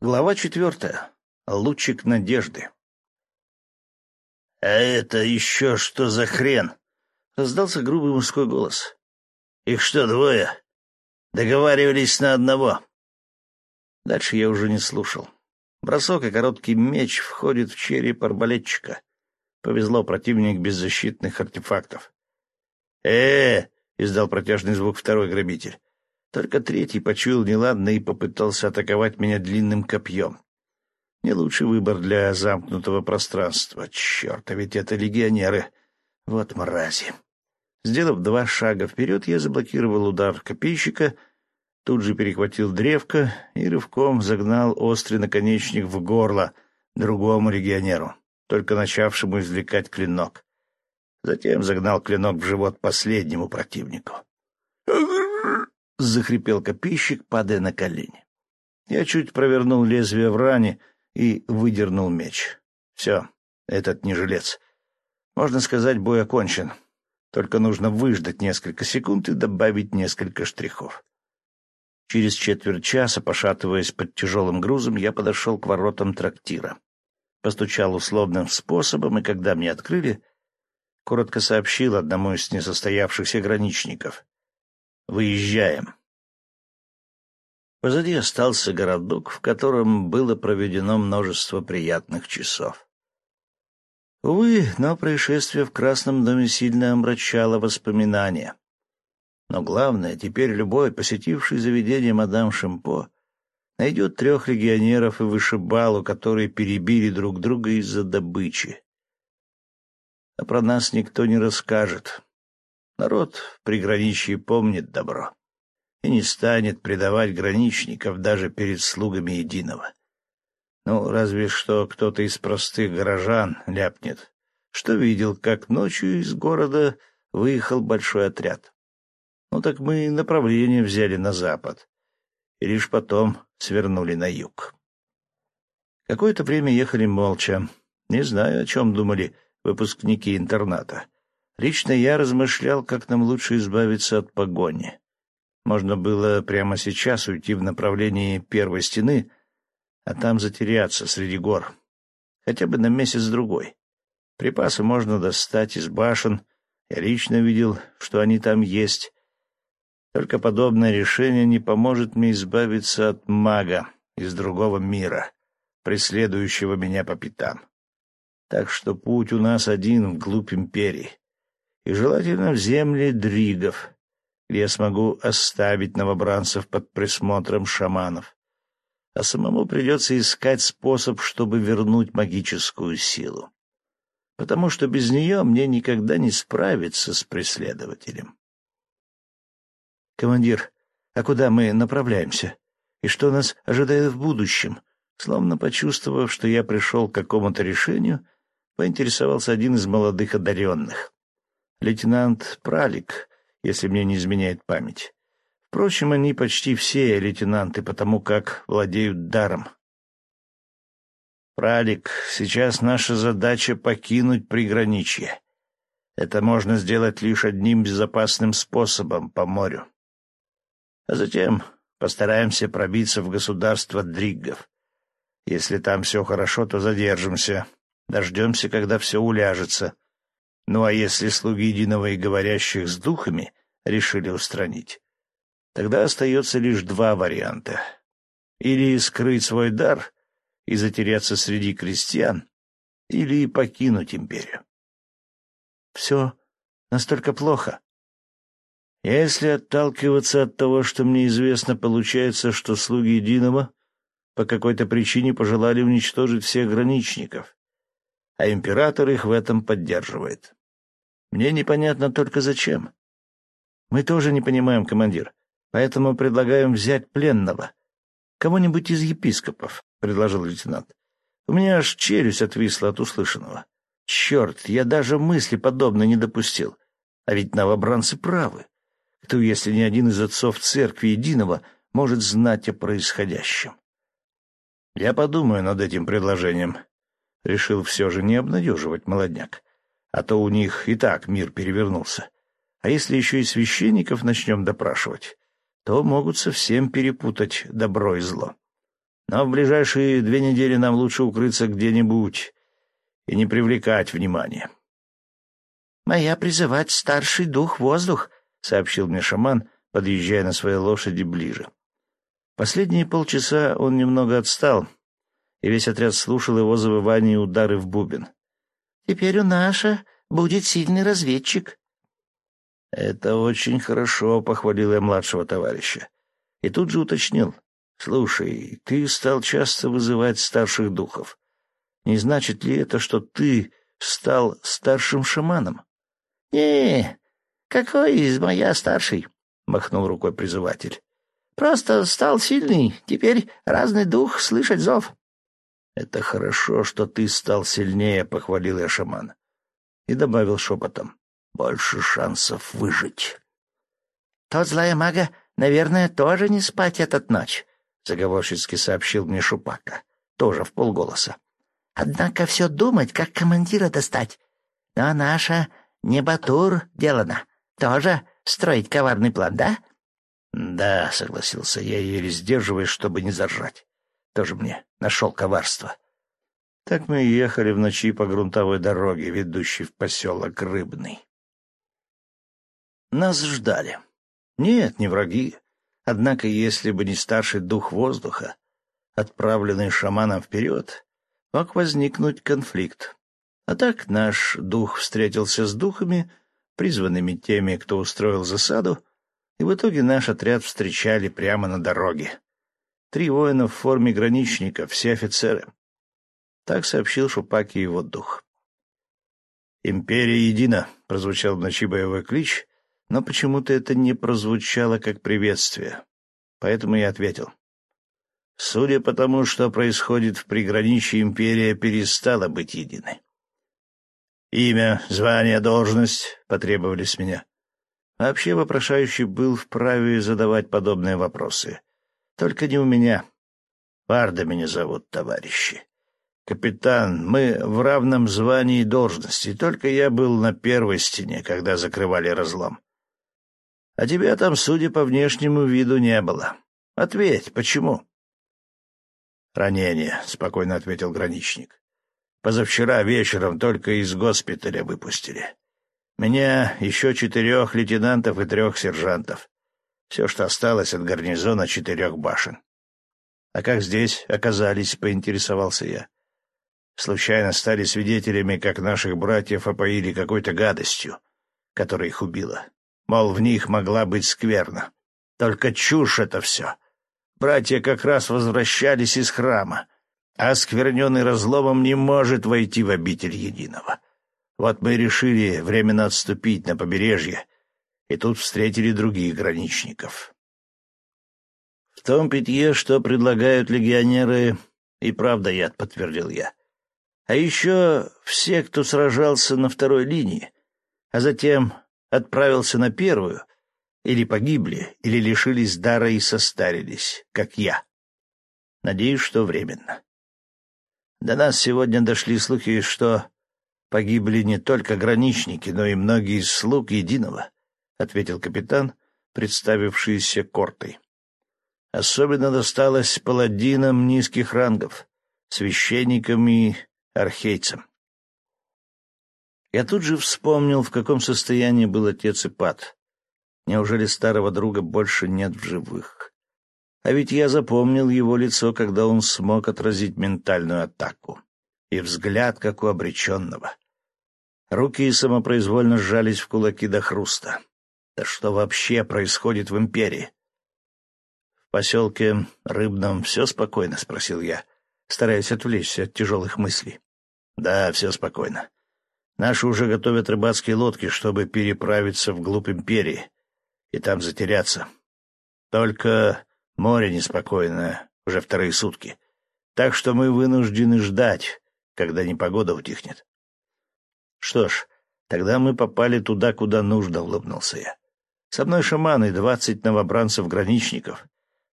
Глава четвертая. Лучик надежды. — А это еще что за хрен? — раздался грубый мужской голос. — Их что, двое? Договаривались на одного. Дальше я уже не слушал. Бросок и короткий меч входит в череп арбалетчика. Повезло, противник без защитных артефактов. э, -э издал протяжный звук второй грабитель. Только третий почуял неладно и попытался атаковать меня длинным копьем. Не лучший выбор для замкнутого пространства. Черт, а ведь это легионеры. Вот мрази. Сделав два шага вперед, я заблокировал удар копейщика, тут же перехватил древко и рывком загнал острый наконечник в горло другому легионеру, только начавшему извлекать клинок. Затем загнал клинок в живот последнему противнику. — захрипел копейщик, падая на колени. Я чуть провернул лезвие в ране и выдернул меч. Все, этот не жилец. Можно сказать, бой окончен. Только нужно выждать несколько секунд и добавить несколько штрихов. Через четверть часа, пошатываясь под тяжелым грузом, я подошел к воротам трактира. Постучал условным способом, и когда мне открыли, коротко сообщил одному из несостоявшихся граничников. Выезжаем. Позади остался городок, в котором было проведено множество приятных часов. Увы, но происшествие в Красном доме сильно омрачало воспоминания. Но главное, теперь любой, посетивший заведение мадам Шимпо, найдет трех легионеров и вышибалу, которые перебили друг друга из-за добычи. А про нас никто не расскажет. Народ в приграничье помнит добро и не станет предавать граничников даже перед слугами единого. Ну, разве что кто-то из простых горожан ляпнет, что видел, как ночью из города выехал большой отряд. Ну так мы направление взяли на запад, и лишь потом свернули на юг. Какое-то время ехали молча. Не знаю, о чем думали выпускники интерната. Лично я размышлял, как нам лучше избавиться от погони. Можно было прямо сейчас уйти в направлении первой стены, а там затеряться среди гор. Хотя бы на месяц-другой. Припасы можно достать из башен. Я лично видел, что они там есть. Только подобное решение не поможет мне избавиться от мага из другого мира, преследующего меня по пятам. Так что путь у нас один вглубь империи и желательно в земли дригов, где я смогу оставить новобранцев под присмотром шаманов. А самому придется искать способ, чтобы вернуть магическую силу. Потому что без нее мне никогда не справиться с преследователем. «Командир, а куда мы направляемся? И что нас ожидает в будущем?» Словно почувствовав, что я пришел к какому-то решению, поинтересовался один из молодых одаренных лейтенант Пралик, если мне не изменяет память. Впрочем, они почти все лейтенанты, потому как владеют даром. Пралик, сейчас наша задача — покинуть приграничье. Это можно сделать лишь одним безопасным способом — по морю. А затем постараемся пробиться в государство Дриггов. Если там все хорошо, то задержимся. Дождемся, когда все уляжется — ну а если слуги единого и говорящих с духами решили устранить, тогда остается лишь два варианта. Или скрыть свой дар и затеряться среди крестьян, или покинуть империю. Все настолько плохо. Если отталкиваться от того, что мне известно, получается, что слуги единого по какой-то причине пожелали уничтожить всех граничников, а император их в этом поддерживает. Мне непонятно только зачем. Мы тоже не понимаем, командир, поэтому предлагаем взять пленного. Кого-нибудь из епископов, — предложил лейтенант. У меня аж челюсть отвисла от услышанного. Черт, я даже мысли подобной не допустил. А ведь новобранцы правы. Кто, если не один из отцов церкви единого, может знать о происходящем? Я подумаю над этим предложением. Решил все же не обнадеживать молодняк а то у них и так мир перевернулся. А если еще и священников начнем допрашивать, то могут совсем перепутать добро и зло. Но в ближайшие две недели нам лучше укрыться где-нибудь и не привлекать внимания. «Моя призывать старший дух воздух», — сообщил мне шаман, подъезжая на своей лошади ближе. Последние полчаса он немного отстал, и весь отряд слушал его завывание и удары в бубен. «Теперь у наша будет сильный разведчик». «Это очень хорошо», — похвалил я младшего товарища. И тут же уточнил. «Слушай, ты стал часто вызывать старших духов. Не значит ли это, что ты стал старшим шаманом?» «Не, какой из моя старший?» — махнул рукой призыватель. «Просто стал сильный, теперь разный дух слышать зов». «Это хорошо, что ты стал сильнее», — похвалил я шамана. И добавил шепотом. «Больше шансов выжить». «Тот злая мага, наверное, тоже не спать этот ночь», — заговорщицки сообщил мне Шупака, тоже в полголоса. «Однако все думать, как командира достать. Но наша не Батур делано. Тоже строить коварный план, да? — Да, — согласился я, еле сдерживаясь, чтобы не заржать. Тоже мне нашел коварство. Так мы ехали в ночи по грунтовой дороге, ведущей в поселок Рыбный. Нас ждали. Нет, не враги. Однако, если бы не старший дух воздуха, отправленный шаманом вперед, мог возникнуть конфликт. А так наш дух встретился с духами, призванными теми, кто устроил засаду, и в итоге наш отряд встречали прямо на дороге. Три воина в форме граничника, все офицеры. Так сообщил Шупаки его дух. «Империя едина», — прозвучал в ночи боевой клич, но почему-то это не прозвучало как приветствие. Поэтому я ответил. Судя по тому, что происходит в приграничье, империя перестала быть единой. Имя, звание, должность потребовали с меня. Вообще вопрошающий был вправе задавать подобные вопросы. Только не у меня. Варда меня зовут, товарищи. Капитан, мы в равном звании и должности, только я был на первой стене, когда закрывали разлом. А тебя там, судя по внешнему виду, не было. Ответь, почему? — Ранение, — спокойно ответил граничник. Позавчера вечером только из госпиталя выпустили. Меня, еще четырех лейтенантов и трех сержантов. Все, что осталось от гарнизона четырех башен. А как здесь оказались, поинтересовался я. Случайно стали свидетелями, как наших братьев опоили какой-то гадостью, которая их убила. Мол, в них могла быть скверна. Только чушь это все. Братья как раз возвращались из храма а оскверненный разломом не может войти в обитель единого. Вот мы решили временно отступить на побережье, и тут встретили других граничников. В том питье, что предлагают легионеры, и правда яд, подтвердил я. А еще все, кто сражался на второй линии, а затем отправился на первую, или погибли, или лишились дара и состарились, как я. Надеюсь, что временно. До нас сегодня дошли слухи, что погибли не только граничники, но и многие из слуг единого, — ответил капитан, представившийся кортой. Особенно досталось паладинам низких рангов, священникам и архейцам. Я тут же вспомнил, в каком состоянии был отец Ипат. Неужели старого друга больше нет в живых? А ведь я запомнил его лицо, когда он смог отразить ментальную атаку. И взгляд, как у обреченного. Руки самопроизвольно сжались в кулаки до хруста. Да что вообще происходит в империи? — В поселке Рыбном все спокойно? — спросил я, стараясь отвлечься от тяжелых мыслей. — Да, все спокойно. Наши уже готовят рыбацкие лодки, чтобы переправиться вглубь империи и там затеряться. Только Море неспокойное уже вторые сутки, так что мы вынуждены ждать, когда непогода утихнет. Что ж, тогда мы попали туда, куда нужно, — улыбнулся я. Со мной шаман и двадцать новобранцев-граничников,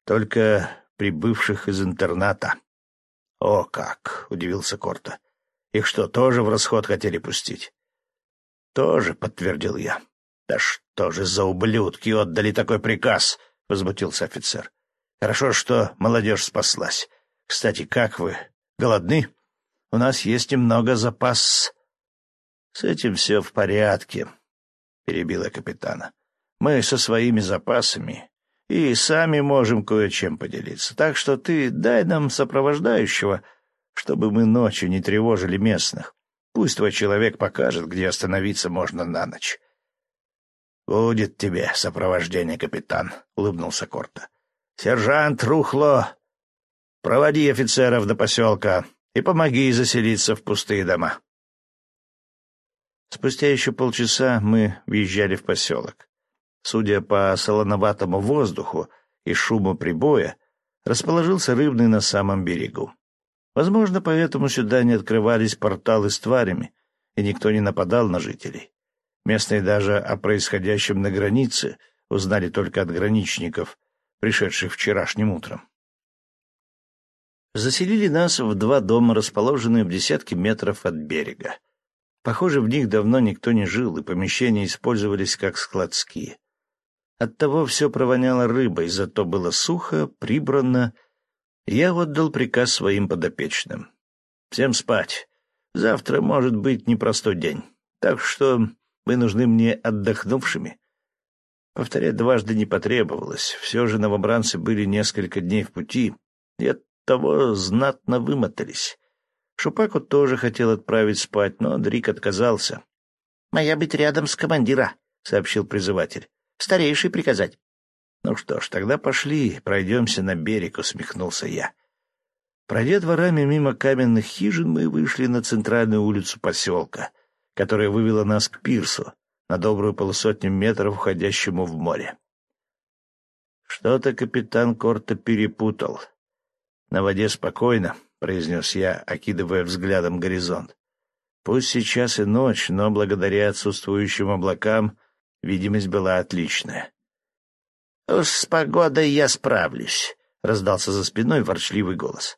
только прибывших из интерната. — О, как! — удивился Корта. — Их что, тоже в расход хотели пустить? — Тоже, — подтвердил я. — Да что же за ублюдки отдали такой приказ? — возмутился офицер. Хорошо, что молодежь спаслась. Кстати, как вы? Голодны? У нас есть немного запас. — С этим все в порядке, — перебила капитана. — Мы со своими запасами и сами можем кое-чем поделиться. Так что ты дай нам сопровождающего, чтобы мы ночью не тревожили местных. Пусть твой человек покажет, где остановиться можно на ночь. — Будет тебе сопровождение, капитан, — улыбнулся Корта. — Сержант Рухло, проводи офицеров до поселка и помоги заселиться в пустые дома. Спустя еще полчаса мы въезжали в поселок. Судя по солоноватому воздуху и шуму прибоя, расположился рыбный на самом берегу. Возможно, поэтому сюда не открывались порталы с тварями, и никто не нападал на жителей. Местные даже о происходящем на границе узнали только от граничников, пришедших вчерашним утром. Заселили нас в два дома, расположенные в десятки метров от берега. Похоже, в них давно никто не жил, и помещения использовались как складские. Оттого все провоняло рыбой, зато было сухо, прибрано. Я отдал приказ своим подопечным. «Всем спать. Завтра может быть непростой день. Так что вы нужны мне отдохнувшими. Повторять дважды не потребовалось. Все же новобранцы были несколько дней в пути, и оттого знатно вымотались. Шупаку тоже хотел отправить спать, но Дрик отказался. — Моя быть рядом с командира, — сообщил призыватель. — Старейший приказать. — Ну что ж, тогда пошли, пройдемся на берег, — усмехнулся я. Пройдя дворами мимо каменных хижин, мы вышли на центральную улицу поселка — которая вывела нас к пирсу, на добрую полусотню метров, уходящему в море. Что-то капитан Корта перепутал. На воде спокойно, — произнес я, окидывая взглядом горизонт. Пусть сейчас и ночь, но благодаря отсутствующим облакам видимость была отличная. — Уж с погодой я справлюсь, — раздался за спиной ворчливый голос.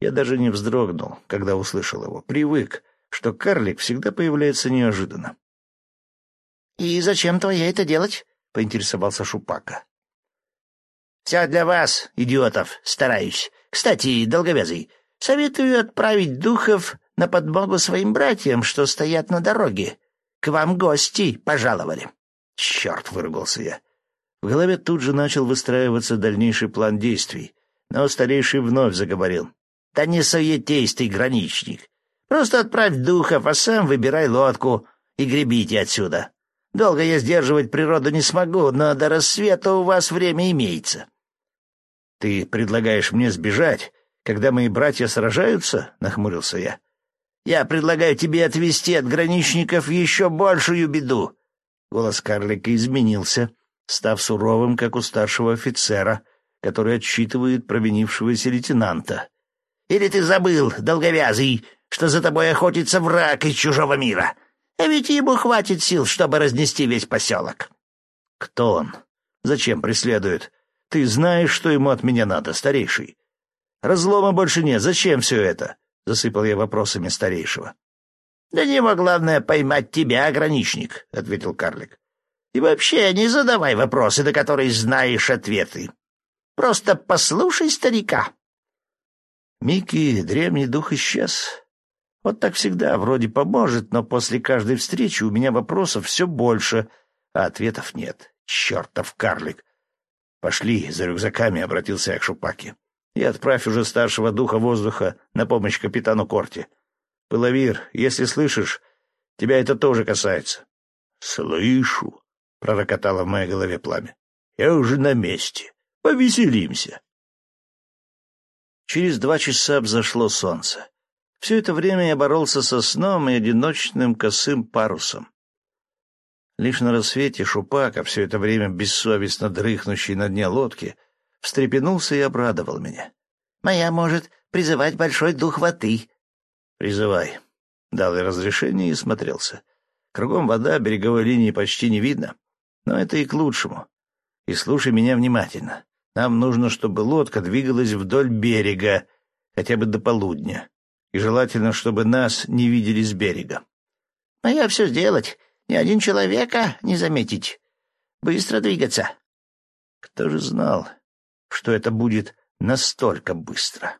Я даже не вздрогнул, когда услышал его. Привык, что карлик всегда появляется неожиданно. — И зачем твоя это делать? — поинтересовался Шупака. — Все для вас, идиотов, стараюсь. Кстати, долговязый, советую отправить духов на подмогу своим братьям, что стоят на дороге. К вам гости пожаловали. Черт, выругался я. В голове тут же начал выстраиваться дальнейший план действий, но старейший вновь заговорил. — Да не суетись ты, граничник. Просто отправь духов, а сам выбирай лодку и гребите отсюда. Долго я сдерживать природу не смогу, но до рассвета у вас время имеется. — Ты предлагаешь мне сбежать, когда мои братья сражаются? — нахмурился я. — Я предлагаю тебе отвести от граничников еще большую беду. Голос карлика изменился, став суровым, как у старшего офицера, который отчитывает провинившегося лейтенанта. — Или ты забыл, долговязый, что за тобой охотится враг из чужого мира. А ведь ему хватит сил, чтобы разнести весь поселок. — Кто он? Зачем преследует? Ты знаешь, что ему от меня надо, старейший. Разлома больше нет. Зачем все это? — засыпал я вопросами старейшего. — Да него главное поймать тебя, ограничник, — ответил карлик. — И вообще не задавай вопросы, на которые знаешь ответы. Просто послушай старика. Микки, древний дух исчез. Вот так всегда, вроде поможет, но после каждой встречи у меня вопросов все больше, а ответов нет. Чертов карлик! Пошли за рюкзаками, — обратился я к Шупаке. И отправь уже старшего духа воздуха на помощь капитану Корте. Пыловир, если слышишь, тебя это тоже касается. — Слышу, — пророкотало в моей голове пламя. — Я уже на месте. Повеселимся. Через два часа взошло солнце. Все это время я боролся со сном и одиночным косым парусом. Лишь на рассвете Шупака, все это время бессовестно дрыхнущий на дне лодки, встрепенулся и обрадовал меня. — Моя может призывать большой дух воды. — Призывай. Дал я разрешение и смотрелся. Кругом вода, береговой линии почти не видно. Но это и к лучшему. И слушай меня внимательно. Нам нужно, чтобы лодка двигалась вдоль берега, хотя бы до полудня и желательно, чтобы нас не видели с берега. — А я все сделать. Ни один человека не заметить. Быстро двигаться. Кто же знал, что это будет настолько быстро?